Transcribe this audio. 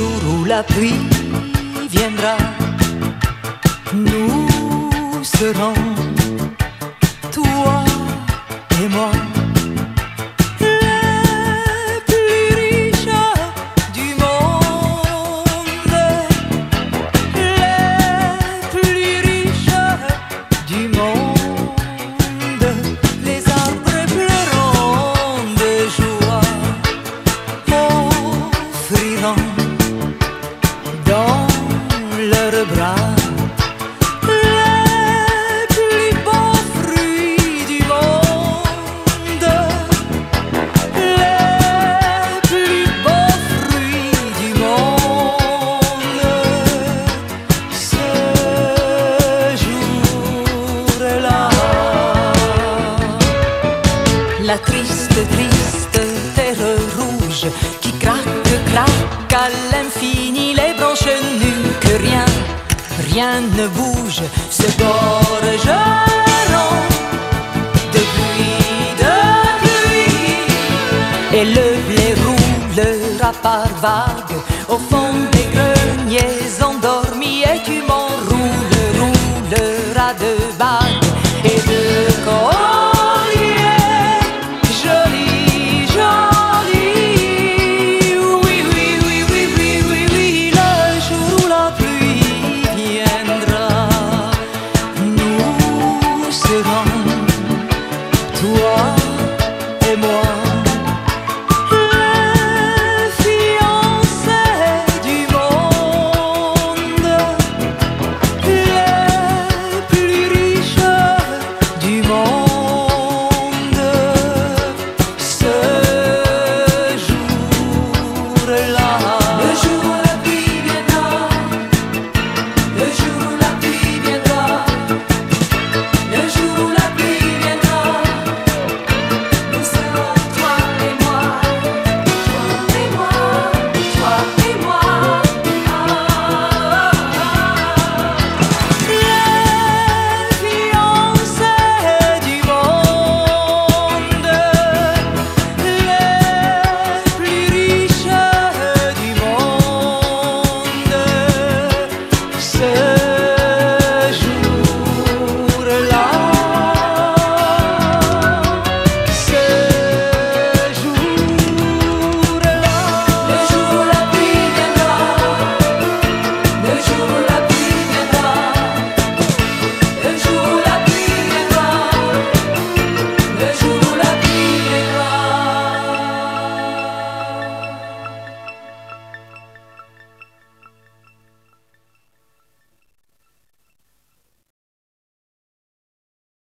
où la pluie viendra, nous serons, toi dans leurs bras les plus beaux fruits du monde, les plus beaux fruits du monde. Ce jour-là. La triste, triste terre rouge qui craque, craque à l'infini, rien ne bouge, ce gorgeron de pluie, de pluie. Et le blé roule à par vague au fond des greniers endormis et tu m'enroules, rouleras de moi, et moi.